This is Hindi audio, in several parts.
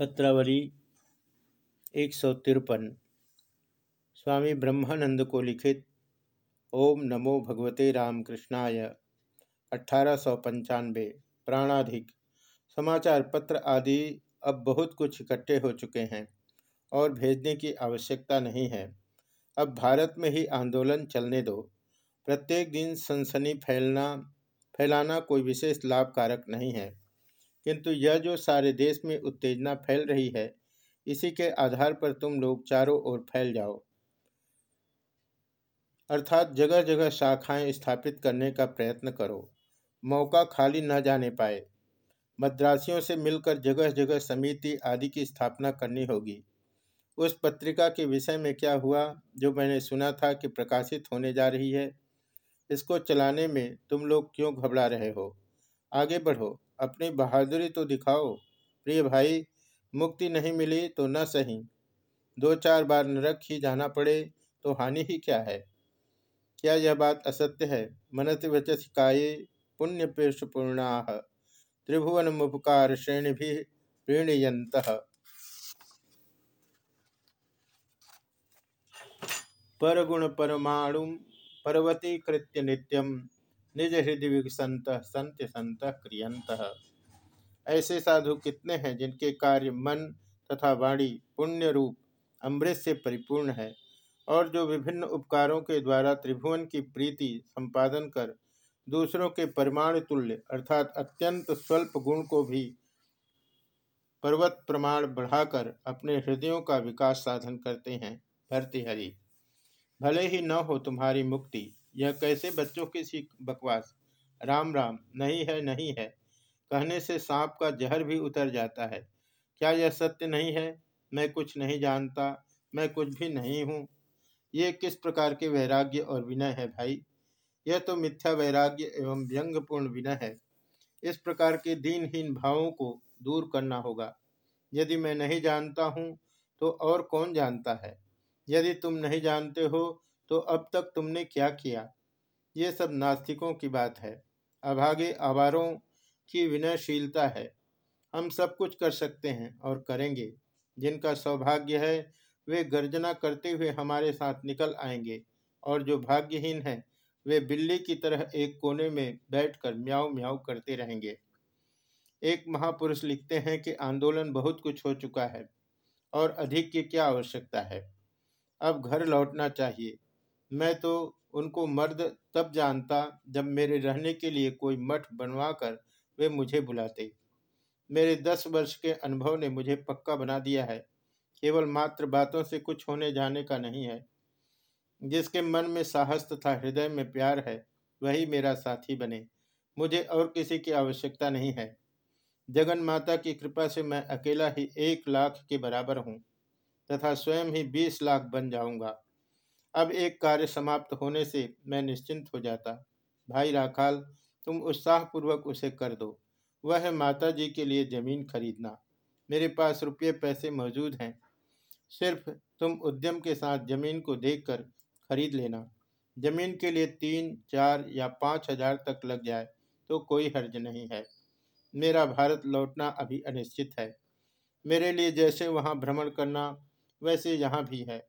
पत्रावली एक सौ तिरपन। स्वामी ब्रह्मानंद को लिखित ओम नमो भगवते रामकृष्णाय अठारह सौ पंचानबे प्राणाधिक। समाचार पत्र आदि अब बहुत कुछ इकट्ठे हो चुके हैं और भेजने की आवश्यकता नहीं है। अब भारत में ही आंदोलन चलने दो। प्रत्येक दिन सनसनी फैलना, फैलाना कोई विशेष लाभकारक नहीं है। किंतु यह जो सारे देश में उत्तेजना फैल रही है, इसी के आधार पर तुम लोग चारों ओर फैल जाओ। अर्थात जगह जगह शाखाएँ स्थापित करने का प्रयत्न करो। मौका खाली न जाने पाए। मद्रासियों से मिलकर जगह जगह समिति आदि की स्थापना करनी होगी। उस पत्रिका के विषय में क्या हुआ, जो मैंने सुना था कि प्रकाशित होने जा रही है, इसको चलाने में तुम लोग क्यों घबरा रहे हो? आगे बढ़ो। अपनी बहादुरी तो दिखाओ। प्रिय भाई, मुक्ति नहीं मिली तो न सही। दो चार बार नरक ही जाना पड़े तो हानि ही क्या है? क्या यह बात असत्य है? मनत वचसिकाये पुण्य पेशपूर्णा त्रिभुवन मुपकार श्रेणी भी प्रीणयंत परगुण परमाणु, पर्वती कृत्य नित्यम। निज हृदय विकसंत संत संत क्रियंत ऐसे साधु कितने हैं जिनके कार्य मन तथा वाणी पुण्य रूप अमृत से परिपूर्ण है और जो विभिन्न उपकारों के द्वारा त्रिभुवन की प्रीति संपादन कर दूसरों के परिमाण तुल्य अर्थात अत्यंत स्वल्प गुण को भी पर्वत प्रमाण बढ़ाकर अपने हृदयों का विकास साधन करते हैं, भरती भले ही न हो तुम्हारी मुक्ति यह कैसे बच्चों की सी बकवास? राम राम, नहीं है नहीं है। कहने से सांप का जहर भी उतर जाता है। क्या यह सत्य नहीं है? मैं कुछ नहीं जानता, मैं कुछ भी नहीं हूँ। ये किस प्रकार के वैराग्य और विनय है भाई? यह तो मिथ्या वैराग्य एवं व्यंग्यपूर्ण विनय है। इस प्रकार के दीनहीन भावों को दूर करना होगा। यदि मैं नहीं जानता हूँ तो और कौन जानता है? यदि तुम नहीं जानते हो तो अब तक तुमने क्या किया? ये सब नास्तिकों की बात है। अभागे आवारों की विनयशीलता है। हम सब कुछ कर सकते हैं और करेंगे। जिनका सौभाग्य है, वे गर्जना करते हुए हमारे साथ निकल आएँगे और जो भाग्यहीन हैं, वे बिल्ली की तरह एक कोने में बैठकर म्याऊ म्याऊ करते रहेंगे। एक महापुरुष लिखते हैं कि आंदोलन बहुत कुछ हो चुका है और अधिक की क्या आवश्यकता है। अब घर लौटना चाहिए। मैं तो उनको मर्द तब जानता जब मेरे रहने के लिए कोई मठ बनवा कर वे मुझे बुलाते। मेरे दस वर्ष के अनुभव ने मुझे पक्का बना दिया है। केवल मात्र बातों से कुछ होने जाने का नहीं है। जिसके मन में साहस तथा हृदय में प्यार है, वही मेरा साथी बने। मुझे और किसी की आवश्यकता नहीं है। जगन माता की कृपा से मैं अकेला ही एक लाख के बराबर हूँ तथा स्वयं ही बीस लाख बन जाऊँगा। अब एक कार्य समाप्त होने से मैं निश्चिंत हो जाता। भाई राखाल, तुम उत्साहपूर्वक उसे कर दो। वह है माता जी के लिए ज़मीन खरीदना। मेरे पास रुपये पैसे मौजूद हैं। सिर्फ़ तुम उद्यम के साथ ज़मीन को देखकर खरीद लेना। ज़मीन के लिए तीन, चार या पाँच हज़ार तक लग जाए तो कोई हर्ज नहीं है। मेरा भारत लौटना अभी अनिश्चित है। मेरे लिए जैसे वहाँ भ्रमण करना, वैसे यहाँ भी है।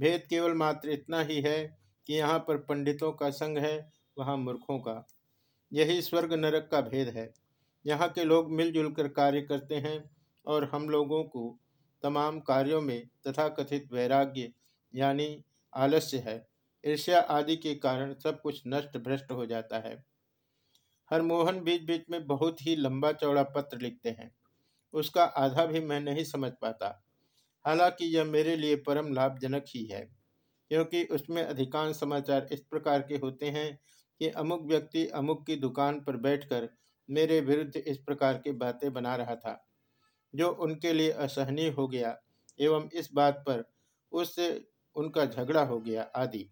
भेद केवल मात्र इतना ही है कि यहाँ पर पंडितों का संग है, वहाँ मूर्खों का। यही स्वर्ग नरक का भेद है। यहाँ के लोग मिलजुल कर कार्य करते हैं और हम लोगों को तमाम कार्यों में तथा कथित वैराग्य यानी आलस्य है। ईर्ष्या आदि के कारण सब कुछ नष्ट भ्रष्ट हो जाता है। हरमोहन बीच बीच में बहुत ही लंबा चौड़ा पत्र लिखते हैं। उसका आधा भी मैं नहीं समझ पाता। हालाँकि यह मेरे लिए परम लाभजनक ही है, क्योंकि उसमें अधिकांश समाचार इस प्रकार के होते हैं कि अमुक व्यक्ति अमुक की दुकान पर बैठकर मेरे विरुद्ध इस प्रकार की बातें बना रहा था, जो उनके लिए असहनीय हो गया एवं इस बात पर उससे उनका झगड़ा हो गया आदि।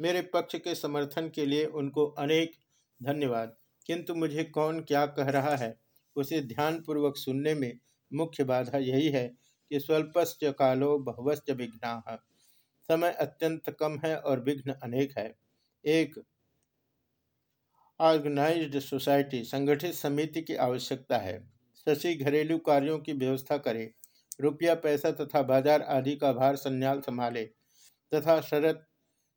मेरे पक्ष के समर्थन के लिए उनको अनेक धन्यवाद। किंतु मुझे कौन क्या कह रहा है, उसे ध्यानपूर्वक सुनने में मुख्य बाधा यही है कि स्वल्पश्च कालो बहुवश्च विघ्ना। समय अत्यंत कम है और विघ्न अनेक है। एक ऑर्गेनाइज्ड सोसाइटी संगठित समिति की आवश्यकता है। शशि घरेलू कार्यों की व्यवस्था करे, रुपया, पैसा तथा बाज़ार आदि का भार संन्याल संभाले तथा शरद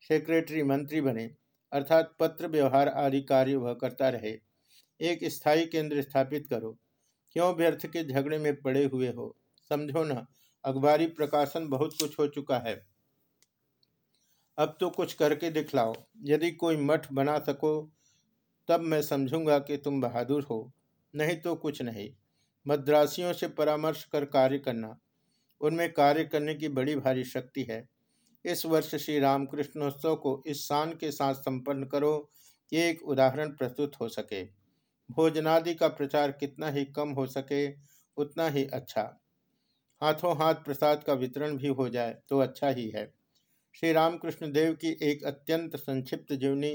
सेक्रेटरी मंत्री बने, अर्थात पत्र व्यवहार आदि कार्य वह करता रहे। एक स्थायी केंद्र स्थापित करो। क्यों व्यर्थ के झगड़े में पड़े हुए हो? समझो न, अखबारी प्रकाशन बहुत कुछ हो चुका है। अब तो कुछ करके दिखलाओ। यदि कोई मठ बना सको, तब मैं समझूँगा कि तुम बहादुर हो। नहीं तो कुछ नहीं। मद्रासियों से परामर्श कर कार्य करना। उनमें कार्य करने की बड़ी भारी शक्ति है। इस वर्ष श्री रामकृष्णोत्सव को इस शान के साथ संपन्न करो कि एक उदाहरण प्रस्तुत हो सके। भोजनादि का प्रचार कितना ही कम हो सके, उतना ही अच्छा। हाथों हाथ प्रसाद का वितरण भी हो जाए तो अच्छा ही है। श्री रामकृष्ण देव की एक अत्यंत संक्षिप्त जीवनी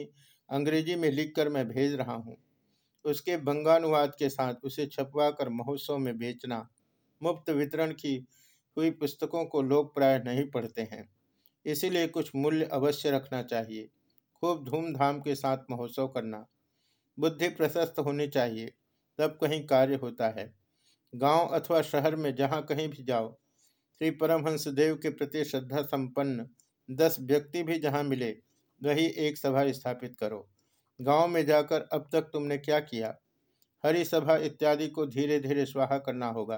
अंग्रेज़ी में लिखकर मैं भेज रहा हूँ। उसके बंगानुवाद के साथ उसे छपवा कर महोत्सव में बेचना, मुफ़्त वितरण की हुई पुस्तकों को लोग प्राय नहीं पढ़ते हैं। इसीलिए कुछ मूल्य अवश्य रखना चाहिए। खूब धूमधाम के साथ महोत्सव करना, बुद्धि प्रशस्त होनी चाहिए, तब कहीं कार्य होता है। गाँव अथवा शहर में जहाँ कहीं भी जाओ, श्री परमहंस देव के प्रति श्रद्धा संपन्न दस व्यक्ति भी जहाँ मिले, वही एक सभा स्थापित करो। गाँव में जाकर अब तक तुमने क्या किया? हरि सभा इत्यादि को धीरे धीरे स्वाहा करना होगा।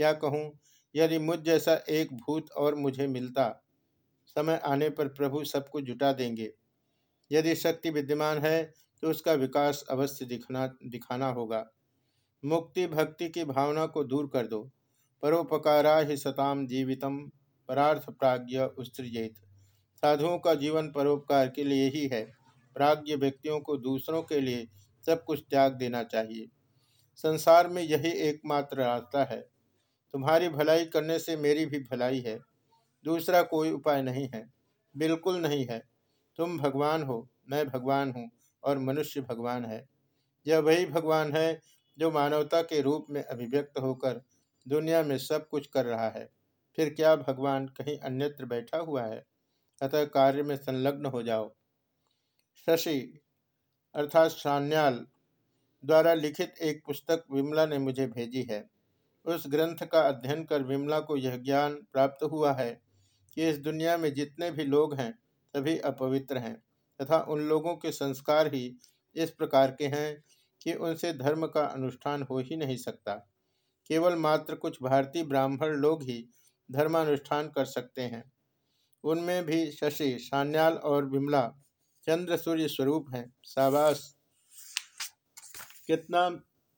क्या कहूँ, यदि मुझ जैसा एक भूत और मुझे मिलता, समय आने पर प्रभु सबको जुटा देंगे। यदि शक्ति विद्यमान है तो उसका विकास अवश्य दिखना, दिखाना होगा। मुक्ति भक्ति की भावना को दूर कर दो। परोपकारा ही सताम जीवितम, परार्थ प्राज्ञ उत्सृजित साधुओं का जीवन परोपकार के लिए ही है। प्राज्ञ व्यक्तियों को दूसरों के लिए सब कुछ त्याग देना चाहिए। संसार में यही एकमात्र रास्ता है। तुम्हारी भलाई करने से मेरी भी भलाई है। दूसरा कोई उपाय नहीं है। बिल्कुल नहीं है। तुम भगवान हो, मैं भगवान हूँ और मनुष्य भगवान है। यह वही भगवान है जो मानवता के रूप में अभिव्यक्त होकर दुनिया में सब कुछ कर रहा है, फिर क्या भगवान कहीं अन्यत्र बैठा हुआ है? अतः कार्य में संलग्न हो जाओ। शशि अर्थात सान्याल द्वारा लिखित एक पुस्तक विमला ने मुझे भेजी है। उस ग्रंथ का अध्ययन कर विमला को यह ज्ञान प्राप्त हुआ है कि इस दुनिया में जितने भी लोग हैं, सभी अपवित्र हैं, तथा उन लोगों के संस्कार ही इस प्रकार के हैं कि उनसे धर्म का अनुष्ठान हो ही नहीं सकता। केवल मात्र कुछ भारतीय ब्राह्मण लोग ही धर्मानुष्ठान कर सकते हैं। उनमें भी शशि, सान्याल और विमला चंद्र सूर्य स्वरूप हैं। शाबाश। कितना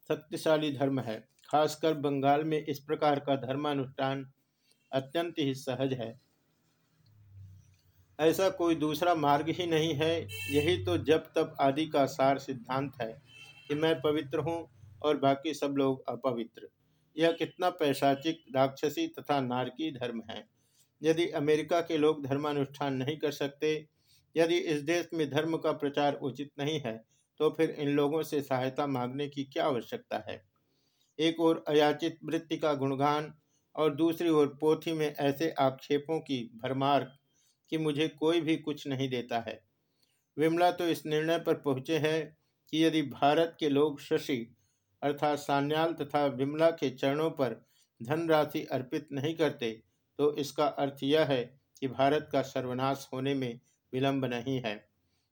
शक्तिशाली धर्म है। खासकर बंगाल में इस प्रकार का धर्मानुष्ठान अत्यंत ही सहज है। ऐसा कोई दूसरा मार्ग ही नहीं है। यही तो जब तब आदि का सार सिद्धांत है। कि मैं पवित्र हूँ और बाकी सब लोग अपवित्र। यह कितना पैशाचिक राक्षसी तथा नारकी धर्म है। यदि अमेरिका के लोग धर्मानुष्ठान नहीं कर सकते, यदि इस देश में धर्म का प्रचार उचित नहीं है तो फिर इन लोगों से सहायता मांगने की क्या आवश्यकता है? एक ओर अयाचित वृत्ति का गुणगान और दूसरी ओर पोथी में ऐसे आक्षेपों की भरमार कि मुझे कोई भी कुछ नहीं देता है। विमला तो इस निर्णय पर पहुँचे हैं कि यदि भारत के लोग शशि अर्थात सान्याल तथा विमला के चरणों पर धनराशि अर्पित नहीं करते तो इसका अर्थ यह है कि भारत का सर्वनाश होने में विलंब नहीं है,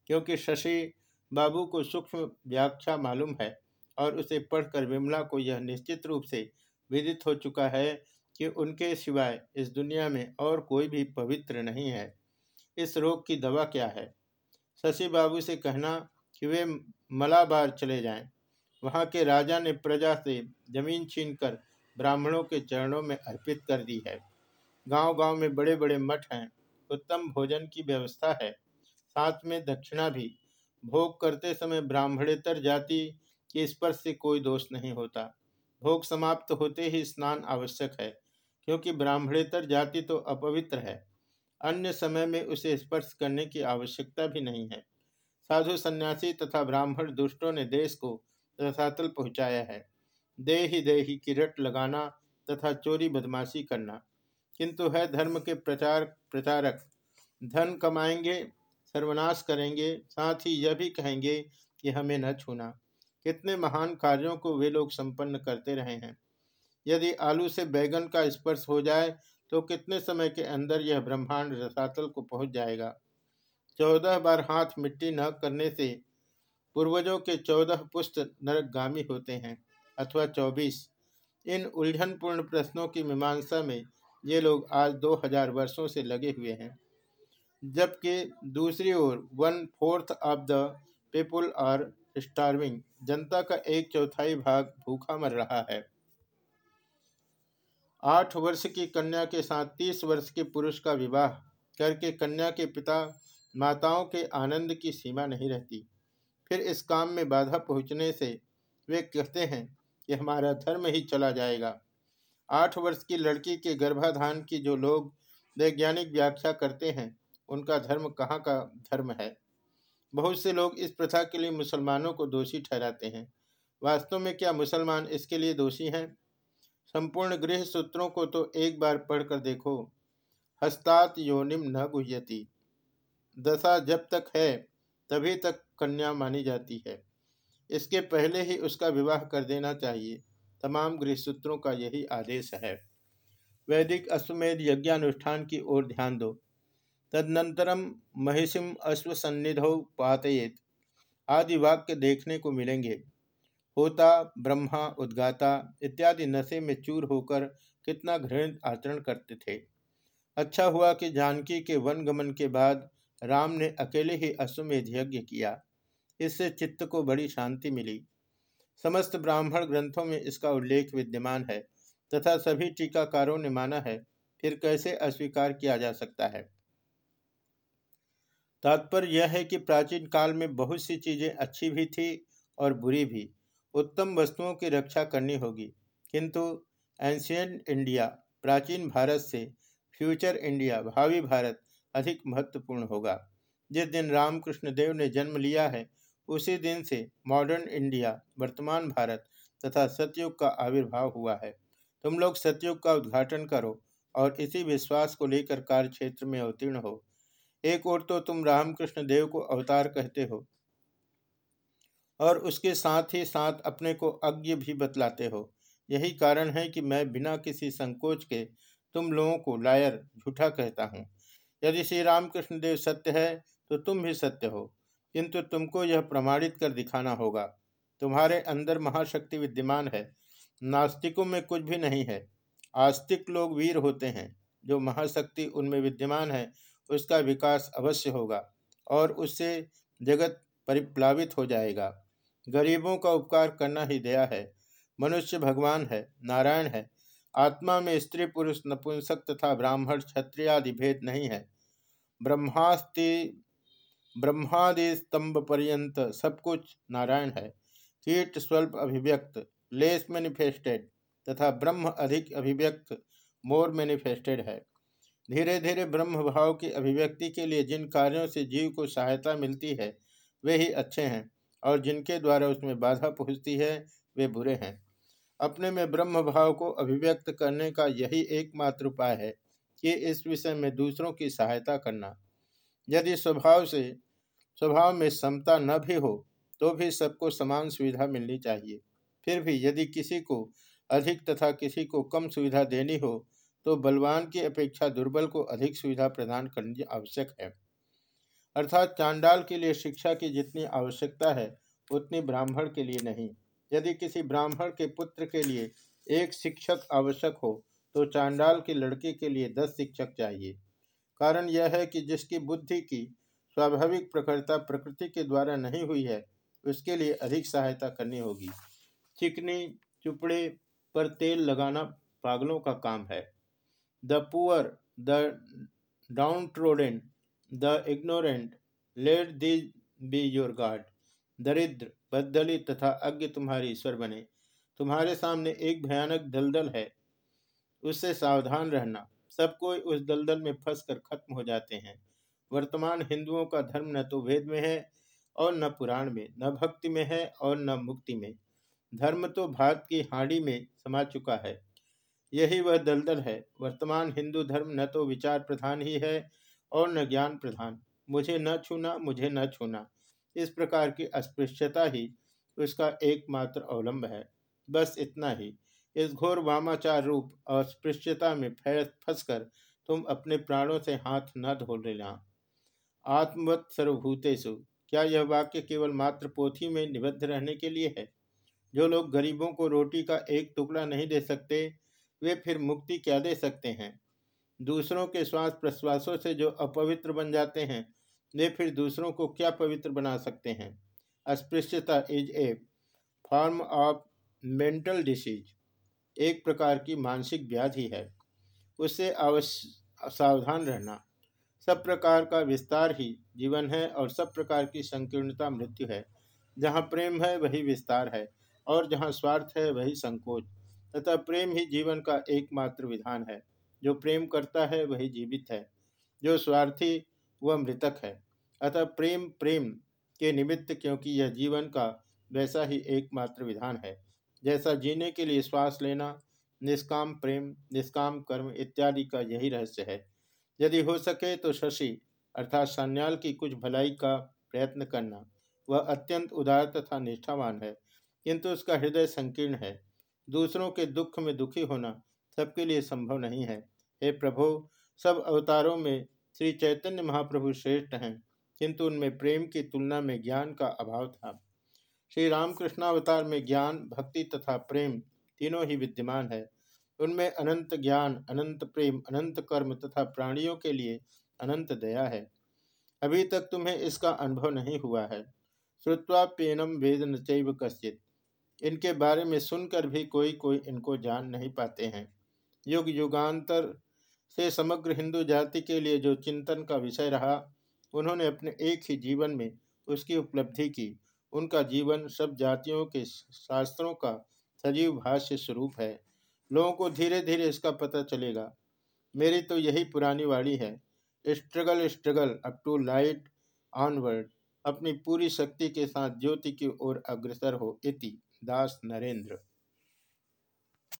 क्योंकि शशि बाबू को सूक्ष्म व्याख्या मालूम है और उसे पढ़कर विमला को यह निश्चित रूप से विदित हो चुका है कि उनके सिवाय इस दुनिया में और कोई भी पवित्र नहीं है। इस रोग की दवा क्या है? शशि बाबू से कहना कि वे मलाबार चले जाएँ। वहाँ के राजा ने प्रजा से ज़मीन छीनकर ब्राह्मणों के चरणों में अर्पित कर दी है। गांव-गांव में बड़े बड़े मठ हैं। उत्तम भोजन की व्यवस्था है। साथ में दक्षिणा भी। भोग करते समय ब्राह्मणेतर जाति के स्पर्श से कोई दोष नहीं होता। भोग समाप्त होते ही स्नान आवश्यक है, क्योंकि ब्राह्मणेतर जाति तो अपवित्र है। अन्य समय में उसे स्पर्श करने की आवश्यकता भी नहीं है। साधु सन्यासी तथा ब्राह्मण दुष्टों ने देश को रसातल पहुँचाया है। दे ही दे ही किरट लगाना तथा चोरी बदमाशी करना। किंतु है धर्म के प्रचार प्रचारक, धन कमाएँगे, सर्वनाश करेंगे, साथ ही यह भी कहेंगे कि हमें न छूना। कितने महान कार्यों को वे लोग संपन्न करते रहे हैं। यदि आलू से बैगन का स्पर्श हो जाए तो कितने समय के अंदर यह ब्रह्मांड रसातल को पहुँच जाएगा? चौदह बार हाथ मिट्टी न करने से पूर्वजों के चौदह पुस्त नरकगामी होते हैं, अथवा चौबीस। इन उलझनपूर्ण प्रश्नों की मीमांसा में ये लोग आज दो हज़ार वर्षों से लगे हुए हैं। जबकि दूसरी ओर one fourth of the people are starving. जनता का एक चौथाई भाग भूखा मर रहा है। आठ वर्ष की कन्या के साथ तीस वर्ष के पुरुष का विवाह करके कन्या के पिता माताओं के आनंद की सीमा नहीं रहती। फिर इस काम में बाधा पहुँचने से वे कहते हैं कि हमारा धर्म ही चला जाएगा। आठ वर्ष की लड़की के गर्भाधान की जो लोग वैज्ञानिक व्याख्या करते हैं, उनका धर्म कहाँ का धर्म है? बहुत से लोग इस प्रथा के लिए मुसलमानों को दोषी ठहराते हैं। वास्तव में क्या मुसलमान इसके लिए दोषी हैं? संपूर्ण गृह सूत्रों को तो एक बार पढ़कर देखो, हस्तात योनिम न गुह्यति। दशा जब तक है, तभी तक कन्या मानी जाती है। इसके पहले ही उसका विवाह कर देना चाहिए। तमाम गृह सूत्रों का यही आदेश है। वैदिक अश्वमेध यज्ञानुष्ठान की ओर ध्यान दो। तदनंतरम महिषिम अश्वसन्निधौ पातयेत। आदि वाक्य देखने को मिलेंगे। होता, ब्रह्मा, उद्गाता इत्यादि नशे में चूर होकर कितना घृणित आचरण करते थे। अच्छा हुआ कि जानकी के वन गमन के बाद राम ने अकेले ही अश्वमेध यज्ञ किया। इससे चित्त को बड़ी शांति मिली। समस्त ब्राह्मण ग्रंथों में इसका उल्लेख विद्यमान है, तथा सभी टीकाकारों ने माना है, फिर कैसे अस्वीकार किया जा सकता है? तात्पर्य यह है कि प्राचीन काल में बहुत सी चीज़ें अच्छी भी थी और बुरी भी। उत्तम वस्तुओं की रक्षा करनी होगी। किंतु एंशियंट इंडिया प्राचीन भारत से फ्यूचर इंडिया भावी भारत अधिक महत्वपूर्ण होगा। जिस दिन रामकृष्ण देव ने जन्म लिया है, उसी दिन से मॉडर्न इंडिया वर्तमान भारत तथा सतयुग का आविर्भाव हुआ है। तुम लोग सतयुग का उद्घाटन करो और इसी विश्वास को लेकर कार्य क्षेत्र में अवतीर्ण हो। एक और तो तुम रामकृष्ण देव को अवतार कहते हो और उसके साथ ही साथ अपने को अज्ञ भी बतलाते हो। यही कारण है कि मैं बिना किसी संकोच के तुम लोगों को लायर, झूठा कहता हूँ। यदि श्री रामकृष्ण देव सत्य है तो तुम भी सत्य हो। किंतु तुमको यह प्रमाणित कर दिखाना होगा। तुम्हारे अंदर महाशक्ति विद्यमान है। नास्तिकों में कुछ भी नहीं है। आस्तिक लोग वीर होते हैं। जो महाशक्ति उनमें विद्यमान है, उसका विकास अवश्य होगा और उससे जगत परिप्लावित हो जाएगा। गरीबों का उपकार करना ही दया है। मनुष्य भगवान है, नारायण है आत्मा में स्त्री, पुरुष, नपुंसक तथा ब्राह्मण क्षत्रिय आदि भेद नहीं है। ब्रह्मास्ति ब्रह्मादि स्तंभ पर्यंत सब कुछ नारायण है। कीट स्वल्प अभिव्यक्त, लेस मैनिफेस्टेड तथा ब्रह्म अधिक अभिव्यक्त, मोर मैनिफेस्टेड है। धीरे धीरे ब्रह्म भाव की अभिव्यक्ति के लिए जिन कार्यों से जीव को सहायता मिलती है, वे ही अच्छे हैं और जिनके द्वारा उसमें बाधा पहुँचती है, वे बुरे हैं। अपने में ब्रह्म भाव को अभिव्यक्त करने का यही एकमात्र उपाय है कि इस विषय में दूसरों की सहायता करना। यदि स्वभाव से, स्वभाव में समता न भी हो तो भी सबको समान सुविधा मिलनी चाहिए। फिर भी यदि किसी को अधिक तथा किसी को कम सुविधा देनी हो तो बलवान की अपेक्षा दुर्बल को अधिक सुविधा प्रदान करनी आवश्यक है। अर्थात चांडाल के लिए शिक्षा की जितनी आवश्यकता है, उतनी ब्राह्मण के लिए नहीं। यदि किसी ब्राह्मण के पुत्र के लिए एक शिक्षक आवश्यक हो तो चांडाल की लड़के के लिए दस शिक्षक चाहिए। कारण यह है कि जिसकी बुद्धि की स्वाभाविक प्रखरता प्रकृति के द्वारा नहीं हुई है, उसके लिए अधिक सहायता करनी होगी। चिकनी चुपड़े पर तेल लगाना पागलों का काम है। The poor, the down trodden the ignorant, let this be your god दरिद्र बदली तथा अज्ञ तुम्हारी ईश्वर बने। तुम्हारे सामने एक भयानक दलदल है। उससे सावधान रहना। सब कोई उस दलदल में फंस कर खत्म हो जाते हैं। वर्तमान हिंदुओं का धर्म न तो वेद में है और न पुराण में, न भक्ति में है और न मुक्ति में। धर्म तो भारत की हाड़ी में समा चुका है। यही वह दलदल है। वर्तमान हिंदू धर्म न तो विचार प्रधान ही है और न ज्ञान प्रधान। मुझे न छूना, मुझे न छूना। इस प्रकार की अस्पृश्यता ही उसका एकमात्र अवलंब है। बस इतना ही। इस घोर वामाचार रूप अस्पृश्यता में फंसकर तुम अपने प्राणों से हाथ न धो लेना आत्मवत सर्वभूतेषु, क्या यह वाक्य केवल मात्र पोथी में निबद्ध रहने के लिए है? जो लोग गरीबों को रोटी का एक टुकड़ा नहीं दे सकते, वे फिर मुक्ति क्या दे सकते हैं? दूसरों के श्वास प्रश्वासों से जो अपवित्र बन जाते हैं वे फिर दूसरों को क्या पवित्र बना सकते हैं? अस्पृश्यता is a form of mental disease एक प्रकार की मानसिक व्याधि है। उससे अवश्य सावधान रहना। सब प्रकार का विस्तार ही जीवन है और सब प्रकार की संकीर्णता मृत्यु है। जहाँ प्रेम है, वही विस्तार है और जहाँ स्वार्थ है, वही संकोच। तथा प्रेम ही जीवन का एकमात्र विधान है। जो प्रेम करता है, वही जीवित है। जो स्वार्थी वह मृतक है। अतः प्रेम प्रेम के निमित्त क्योंकि यह जीवन का वैसा ही एकमात्र विधान है, जैसा जीने के लिए श्वास लेना, निष्काम प्रेम, निष्काम कर्म इत्यादि का यही रहस्य है। यदि हो सके तो शशि अर्थात सन्याल की कुछ भलाई का प्रयत्न करना, वह अत्यंत उदार तथा निष्ठावान है, किंतु उसका हृदय संकीर्ण है। दूसरों के दुख में दुखी होना सबके लिए संभव नहीं है। हे प्रभु, सब अवतारों में श्री चैतन्य महाप्रभु श्रेष्ठ हैं, किंतु उनमें प्रेम की तुलना में ज्ञान का अभाव था। श्री रामकृष्णावतार में ज्ञान, भक्ति तथा प्रेम तीनों ही विद्यमान है। उनमें अनंत ज्ञान, अनंत प्रेम, अनंत कर्म तथा प्राणियों के लिए अनंत दया है। अभी तक तुम्हें इसका अनुभव नहीं हुआ है। श्रुत्वाप्यनम वेद न कश्चित। इनके बारे में सुनकर भी कोई कोई इनको जान नहीं पाते हैं। युग युगांतर से समग्र हिंदू जाति के लिए जो चिंतन का विषय रहा, उन्होंने अपने एक ही जीवन में उसकी उपलब्धि की। उनका जीवन सब जातियों के शास्त्रों का सजीव भाष्य स्वरूप है। लोगों को धीरे धीरे इसका पता चलेगा। मेरी तो यही पुरानी वाणी है, struggle struggle, up to light onward, अपनी पूरी शक्ति के साथ ज्योति की ओर अग्रसर हो इति, दास नरेंद्र।